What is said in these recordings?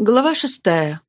Глава шестая.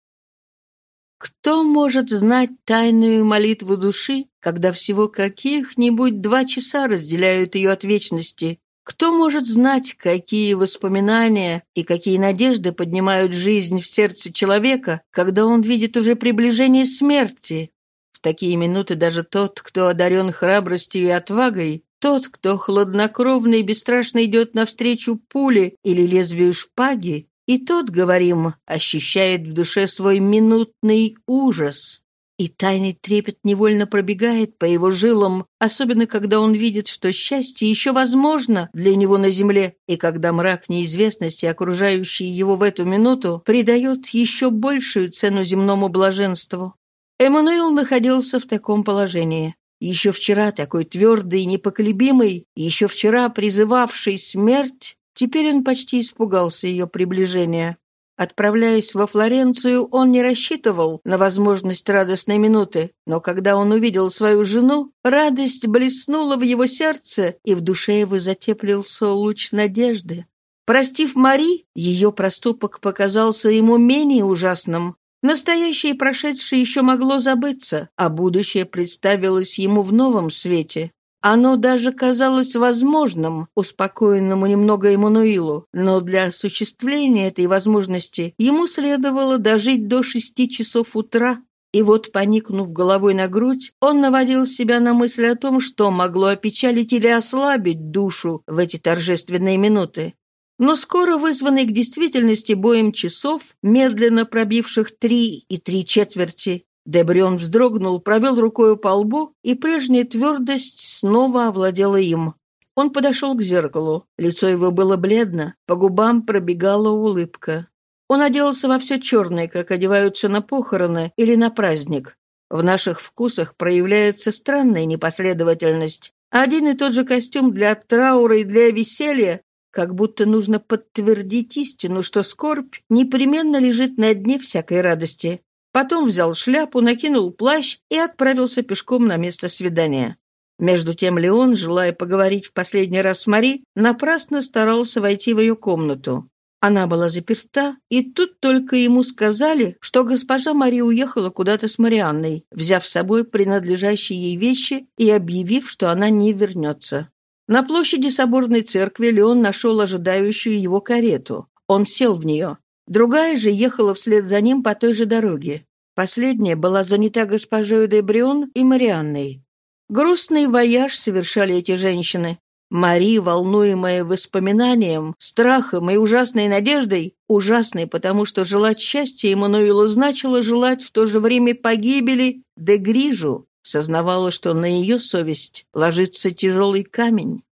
Кто может знать тайную молитву души, когда всего каких-нибудь два часа разделяют ее от вечности? Кто может знать, какие воспоминания и какие надежды поднимают жизнь в сердце человека, когда он видит уже приближение смерти? В такие минуты даже тот, кто одарен храбростью и отвагой, тот, кто хладнокровно и бесстрашно идет навстречу пуле или лезвию шпаги, и тот, говорим, ощущает в душе свой минутный ужас. И тайный трепет невольно пробегает по его жилам, особенно когда он видит, что счастье еще возможно для него на земле, и когда мрак неизвестности, окружающий его в эту минуту, придает еще большую цену земному блаженству. Эммануил находился в таком положении. Еще вчера такой твердый и непоколебимый, еще вчера призывавший смерть, Теперь он почти испугался ее приближения. Отправляясь во Флоренцию, он не рассчитывал на возможность радостной минуты, но когда он увидел свою жену, радость блеснула в его сердце, и в душе его затеплился луч надежды. Простив Мари, ее проступок показался ему менее ужасным. Настоящее и прошедшее еще могло забыться, а будущее представилось ему в новом свете. Оно даже казалось возможным, успокоенному немного Эммануилу, но для осуществления этой возможности ему следовало дожить до шести часов утра. И вот, поникнув головой на грудь, он наводил себя на мысль о том, что могло опечалить или ослабить душу в эти торжественные минуты. Но скоро вызванный к действительности боем часов, медленно пробивших три и три четверти, Дебрион вздрогнул, провел рукою по лбу, и прежняя твердость снова овладела им. Он подошел к зеркалу. Лицо его было бледно, по губам пробегала улыбка. Он оделся во все черное, как одеваются на похороны или на праздник. В наших вкусах проявляется странная непоследовательность. Один и тот же костюм для траура и для веселья, как будто нужно подтвердить истину, что скорбь непременно лежит на дне всякой радости. Потом взял шляпу, накинул плащ и отправился пешком на место свидания. Между тем Леон, желая поговорить в последний раз с Мари, напрасно старался войти в ее комнату. Она была заперта, и тут только ему сказали, что госпожа Мари уехала куда-то с Марианной, взяв с собой принадлежащие ей вещи и объявив, что она не вернется. На площади соборной церкви Леон нашел ожидающую его карету. Он сел в нее. Другая же ехала вслед за ним по той же дороге. Последняя была занята госпожой де Брион и Марианной. Грустный вояж совершали эти женщины. Мари, волнуемая воспоминанием, страхом и ужасной надеждой, ужасной, потому что желать счастья Эммануилу значило желать в то же время погибели де Грижу, сознавала, что на ее совесть ложится тяжелый камень.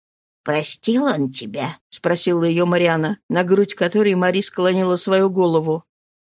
«Простил он тебя?» — спросила ее Мариана, на грудь которой Мари склонила свою голову.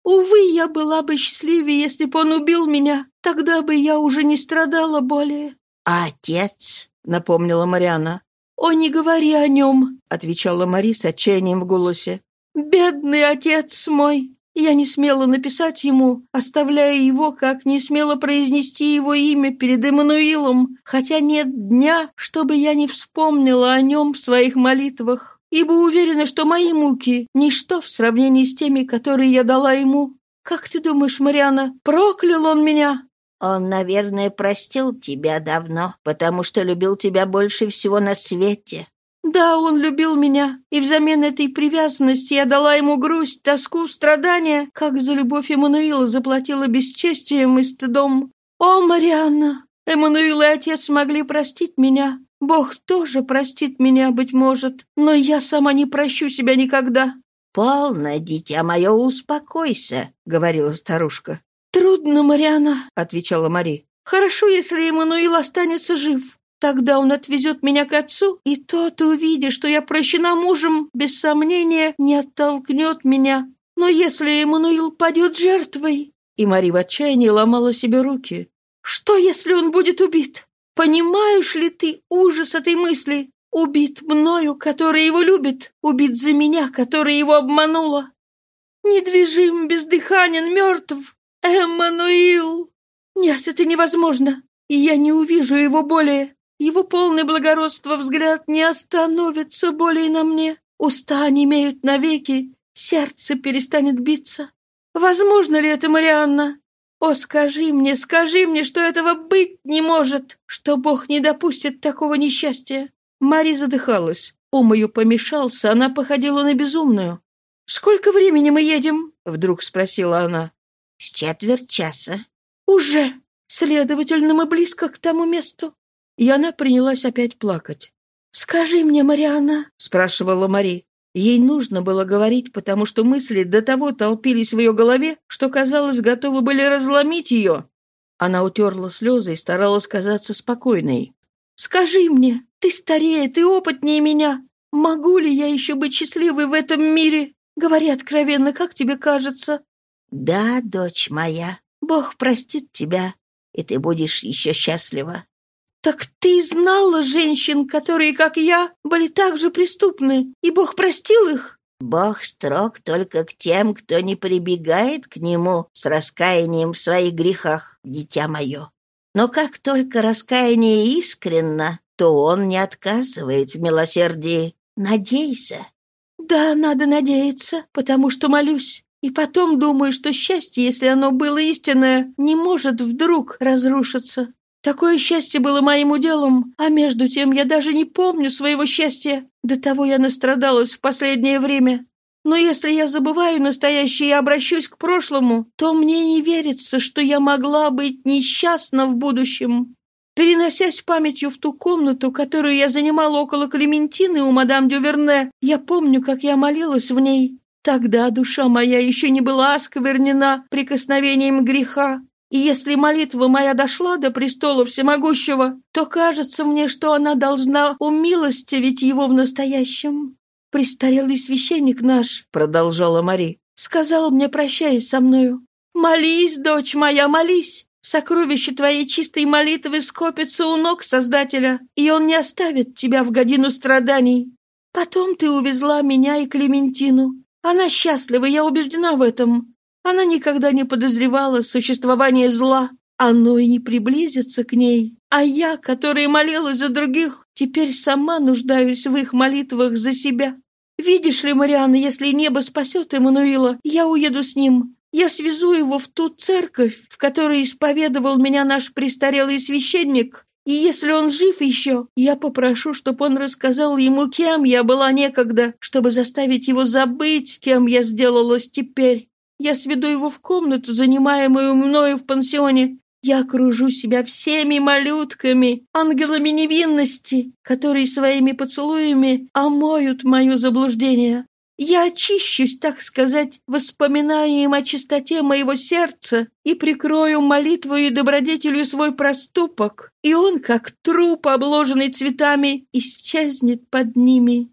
«Увы, я была бы счастливее, если бы он убил меня. Тогда бы я уже не страдала более». «А отец?» — напомнила Мариана. «О, не говори о нем!» — отвечала Мари с отчаянием в голосе. «Бедный отец мой! Я не смела написать ему, оставляя его, как не смела произнести его имя перед Эммануилом, хотя нет дня, чтобы я не вспомнила о нем в своих молитвах, ибо уверена, что мои муки — ничто в сравнении с теми, которые я дала ему. Как ты думаешь, Мариана, проклял он меня?» «Он, наверное, простил тебя давно, потому что любил тебя больше всего на свете. Да, он любил меня, и взамен этой привязанности я дала ему грусть, тоску, страдания, как за любовь Эммануила заплатила бесчестием и стыдом. О, Марианна, Эммануил и отец могли простить меня. Бог тоже простит меня, быть может, но я сама не прощу себя никогда». «Полно, дитя мое, успокойся», — говорила старушка. «Трудно, Марианна», — отвечала Мари. «Хорошо, если Эммануил останется жив. Тогда он отвезет меня к отцу, и тот, увидя, что я прощена мужем, без сомнения не оттолкнет меня. Но если Эммануил падет жертвой...» И Мари в отчаянии ломала себе руки. «Что, если он будет убит? Понимаешь ли ты ужас этой мысли? Убит мною, который его любит, убит за меня, которая его обманула. Недвижим, бездыханен, мертв. Эммануил! Нет, это невозможно, и я не увижу его более. Его полный благородства взгляд не остановится более на мне. Уста имеют навеки, сердце перестанет биться. Возможно ли это, Марианна? О, скажи мне, скажи мне, что этого быть не может, что Бог не допустит такого несчастья. Мари задыхалась. Ум ее помешался, она походила на безумную. «Сколько времени мы едем?» — вдруг спросила она. «С четверть часа». «Уже? Следовательно, мы близко к тому месту». И она принялась опять плакать. «Скажи мне, Марианна», — спрашивала Мари. Ей нужно было говорить, потому что мысли до того толпились в ее голове, что, казалось, готовы были разломить ее. Она утерла слезы и старалась казаться спокойной. «Скажи мне, ты старее, ты опытнее меня. Могу ли я еще быть счастливой в этом мире? Говори откровенно, как тебе кажется?» «Да, дочь моя, Бог простит тебя, и ты будешь еще счастлива». «Так ты знала женщин, которые, как я, были так же преступны, и Бог простил их?» «Бог строг только к тем, кто не прибегает к Нему с раскаянием в своих грехах, дитя мое. Но как только раскаяние искренно, то Он не отказывает в милосердии. Надейся». «Да, надо надеяться, потому что молюсь. И потом думаю, что счастье, если оно было истинное, не может вдруг разрушиться. Такое счастье было моим уделом, а между тем я даже не помню своего счастья. До того я настрадалась в последнее время. Но если я забываю настоящее и обращусь к прошлому, то мне не верится, что я могла быть несчастна в будущем. Переносясь памятью в ту комнату, которую я занимала около Клементины у мадам Дюверне, я помню, как я молилась в ней. Тогда душа моя еще не была осквернена прикосновением греха. И если молитва моя дошла до престола всемогущего, то кажется мне, что она должна умилостивить его в настоящем. Престарелый священник наш, — продолжала Мари, — сказал мне, прощаясь со мною, «Молись, дочь моя, молись! Сокровище твоей чистой молитвы скопится у ног Создателя, и он не оставит тебя в годину страданий. Потом ты увезла меня и Клементину. Она счастлива, я убеждена в этом. Она никогда не подозревала существование зла. Оно и не приблизится к ней. А я, которая молилась за других, теперь сама нуждаюсь в их молитвах за себя. Видишь ли, Марианна, если небо спасет Эммануила, я уеду с ним. Я свезу его в ту церковь, в которой исповедовал меня наш престарелый священник. И если он жив еще, я попрошу, чтобы он рассказал ему, кем я была некогда, чтобы заставить его забыть, кем я сделалась теперь. Я сведу его в комнату, занимаемую мною в пансионе. Я окружу себя всеми малютками, ангелами невинности, которые своими поцелуями омоют мое заблуждение. Я очищусь, так сказать, воспоминанием о чистоте моего сердца и прикрою молитвою и добродетелью свой проступок, и он, как труп, обложенный цветами, исчезнет под ними».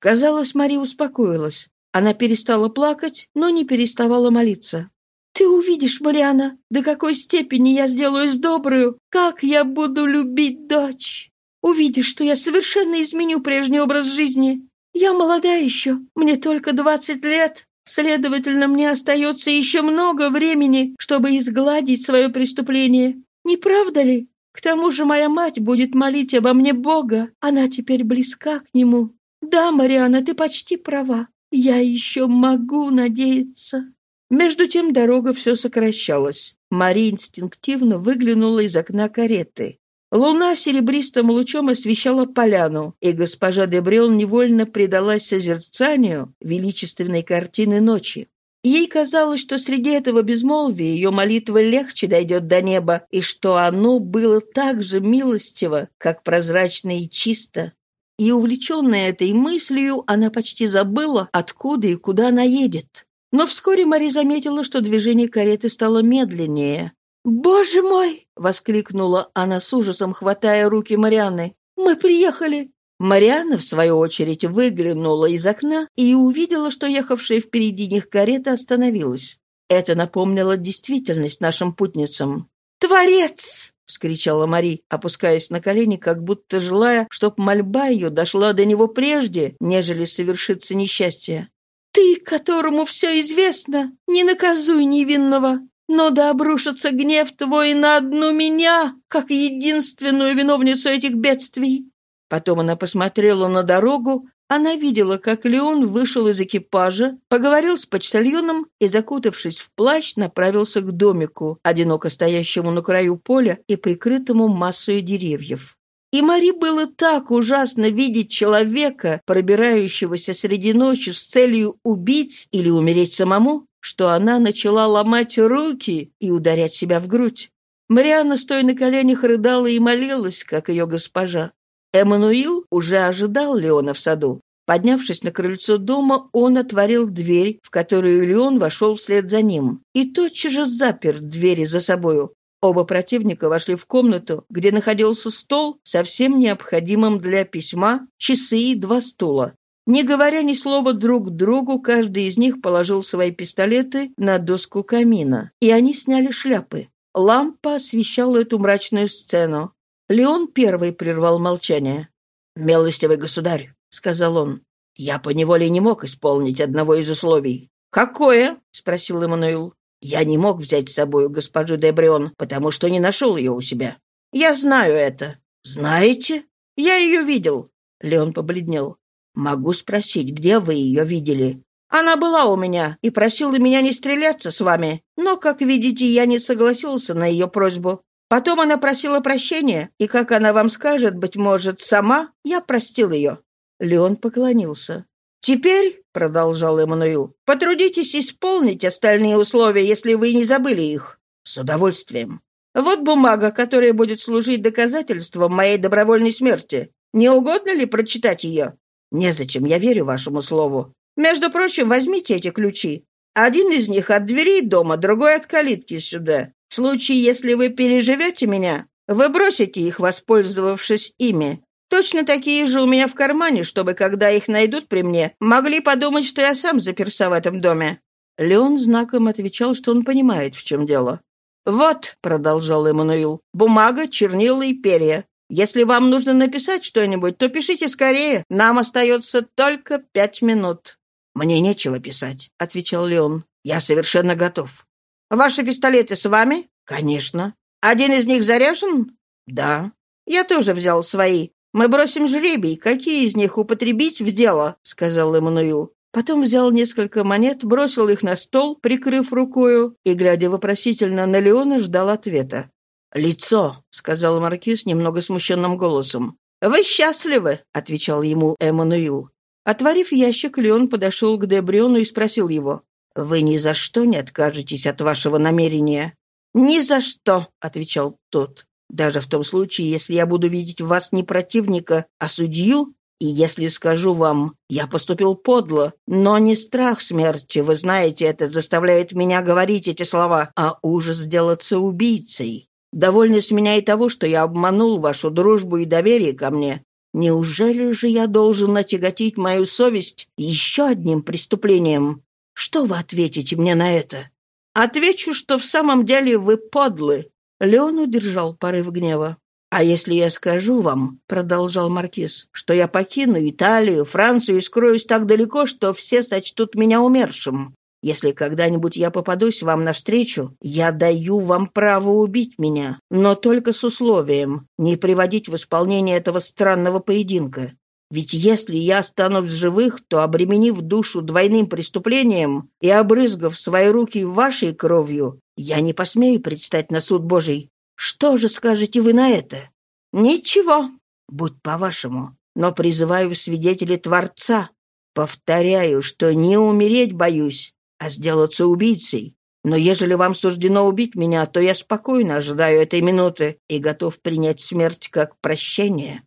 Казалось, Мария успокоилась. Она перестала плакать, но не переставала молиться. «Ты увидишь, Мариана, до какой степени я сделаюсь добрую, как я буду любить дочь. Увидишь, что я совершенно изменю прежний образ жизни. Я молода еще, мне только двадцать лет, следовательно, мне остается еще много времени, чтобы изгладить свое преступление. Не правда ли? К тому же моя мать будет молить обо мне Бога, она теперь близка к нему. Да, Мариана, ты почти права. Я еще могу надеяться». Между тем дорога все сокращалась. Мари инстинктивно выглянула из окна кареты. Луна серебристым лучом освещала поляну, и госпожа Дебрел невольно предалась созерцанию величественной картины ночи. Ей казалось, что среди этого безмолвия ее молитва легче дойдет до неба, и что оно было так же милостиво, как прозрачно и чисто. И, увлеченная этой мыслью, она почти забыла, откуда и куда она едет. Но вскоре Мари заметила, что движение кареты стало медленнее. «Боже мой!» — воскликнула она с ужасом, хватая руки Марианны. «Мы приехали!» Марианна, в свою очередь, выглянула из окна и увидела, что ехавшая впереди них карета остановилась. Это напомнило действительность нашим путницам. «Творец!» — вскричала Мари, опускаясь на колени, как будто желая, чтоб мольба ее дошла до него прежде, нежели совершится несчастье. «Ты, которому все известно, не наказуй невинного, но да обрушится гнев твой на одну меня, как единственную виновницу этих бедствий». Потом она посмотрела на дорогу, Она видела, как Леон вышел из экипажа, поговорил с почтальоном и, закутавшись в плащ, направился к домику, одиноко стоящему на краю поля и прикрытому массой деревьев. И Мари было так ужасно видеть человека, пробирающегося среди ночи с целью убить или умереть самому, что она начала ломать руки и ударять себя в грудь. Марианна, стоя на коленях, рыдала и молилась, как ее госпожа. Эммануил уже ожидал Леона в саду. Поднявшись на крыльцо дома, он отворил дверь, в которую Леон вошел вслед за ним, и тотчас же запер двери за собою. Оба противника вошли в комнату, где находился стол со всем необходимым для письма, часы и два стула. Не говоря ни слова друг другу, каждый из них положил свои пистолеты на доску камина, и они сняли шляпы. Лампа освещала эту мрачную сцену. Леон первый прервал молчание. «Милостивый государь», — сказал он, — «я поневоле не мог исполнить одного из условий». «Какое?» — спросил Эммануил. «Я не мог взять с собой госпожу Дебрион, потому что не нашел ее у себя». «Я знаю это». «Знаете?» «Я ее видел». Леон побледнел. «Могу спросить, где вы ее видели?» «Она была у меня и просила меня не стреляться с вами, но, как видите, я не согласился на ее просьбу. Потом она просила прощения, и, как она вам скажет, быть может, сама, я простил ее». Леон поклонился. «Теперь, — продолжал Эммануил, — потрудитесь исполнить остальные условия, если вы не забыли их». «С удовольствием». «Вот бумага, которая будет служить доказательством моей добровольной смерти. Не угодно ли прочитать ее?» «Незачем, я верю вашему слову. Между прочим, возьмите эти ключи. Один из них от дверей дома, другой от калитки сюда. В случае, если вы переживете меня, вы бросите их, воспользовавшись ими. Точно такие же у меня в кармане, чтобы, когда их найдут при мне, могли подумать, что я сам заперся в этом доме». Леон знаком отвечал, что он понимает, в чем дело. «Вот», — продолжал Эммануил, — «бумага, чернила и перья. Если вам нужно написать что-нибудь, то пишите скорее. Нам остается только пять минут». «Мне нечего писать», — отвечал Леон. «Я совершенно готов». Ваши пистолеты с вами? Конечно. Один из них заряжен? Да. Я тоже взял свои. Мы бросим жребий, какие из них употребить в дело, сказал Эммануил. Потом взял несколько монет, бросил их на стол, прикрыв рукою, и, глядя вопросительно на Леона, ждал ответа. «Лицо», — сказал Маркиз немного смущенным голосом. «Вы счастливы», — отвечал ему Эммануил. Отворив ящик, Леон подошел к Дебриону и спросил его. «Вы ни за что не откажетесь от вашего намерения?» «Ни за что», — отвечал тот. «Даже в том случае, если я буду видеть в вас не противника, а судью, и если скажу вам, я поступил подло, но не страх смерти, вы знаете, это заставляет меня говорить эти слова, а ужас сделаться убийцей. Довольно с меня и того, что я обманул вашу дружбу и доверие ко мне. Неужели же я должен отяготить мою совесть еще одним преступлением? Что вы ответите мне на это? Отвечу, что в самом деле вы подлы. Леон удержал порыв гнева. «А если я скажу вам, — продолжал Маркиз, — что я покину Италию, Францию и скроюсь так далеко, что все сочтут меня умершим? Если когда-нибудь я попадусь вам навстречу, я даю вам право убить меня, но только с условием не приводить в исполнение этого странного поединка. Ведь если я останусь живых, то, обременив душу двойным преступлением и обрызгав свои руки вашей кровью, я не посмею предстать на суд Божий. Что же скажете вы на это? Ничего. Будь по-вашему. Но призываю в свидетели Творца. Повторяю, что не умереть боюсь, а сделаться убийцей. Но ежели вам суждено убить меня, то я спокойно ожидаю этой минуты и готов принять смерть как прощение.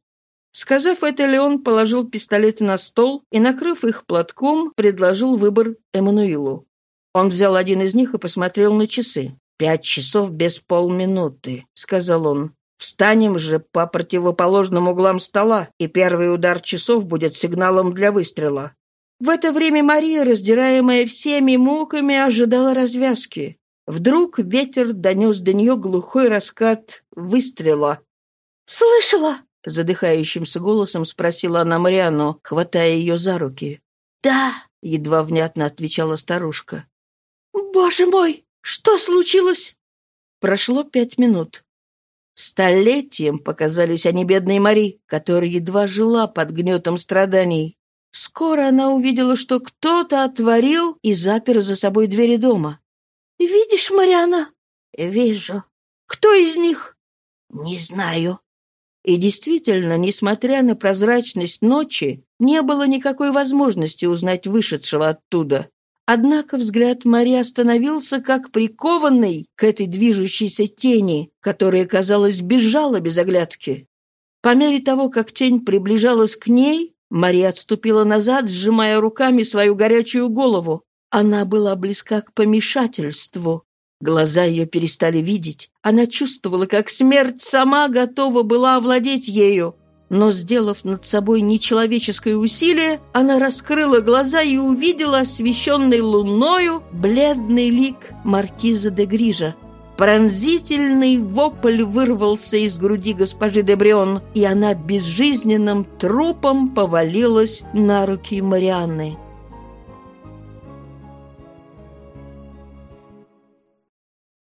Сказав это, Леон положил пистолеты на стол и, накрыв их платком, предложил выбор Эммануилу. Он взял один из них и посмотрел на часы. «Пять часов без полминуты», — сказал он. «Встанем же по противоположным углам стола, и первый удар часов будет сигналом для выстрела». В это время Мария, раздираемая всеми муками, ожидала развязки. Вдруг ветер донес до нее глухой раскат выстрела. «Слышала!» — задыхающимся голосом спросила она Мариану, хватая ее за руки. «Да», — едва внятно отвечала старушка. «Боже мой, что случилось?» Прошло пять минут. Столетием показались они бедной Мари, которая едва жила под гнетом страданий. Скоро она увидела, что кто-то отворил и запер за собой двери дома. «Видишь, Мариана?» «Вижу». «Кто из них?» «Не знаю». И действительно, несмотря на прозрачность ночи, не было никакой возможности узнать вышедшего оттуда. Однако взгляд Мари остановился как прикованный к этой движущейся тени, которая, казалось, бежала без оглядки. По мере того, как тень приближалась к ней, Мария отступила назад, сжимая руками свою горячую голову. Она была близка к помешательству. Глаза ее перестали видеть. Она чувствовала, как смерть сама готова была овладеть ею. Но, сделав над собой нечеловеческое усилие, она раскрыла глаза и увидела освещенный луною бледный лик маркиза де Грижа. Пронзительный вопль вырвался из груди госпожи де Брион, и она безжизненным трупом повалилась на руки Марианны.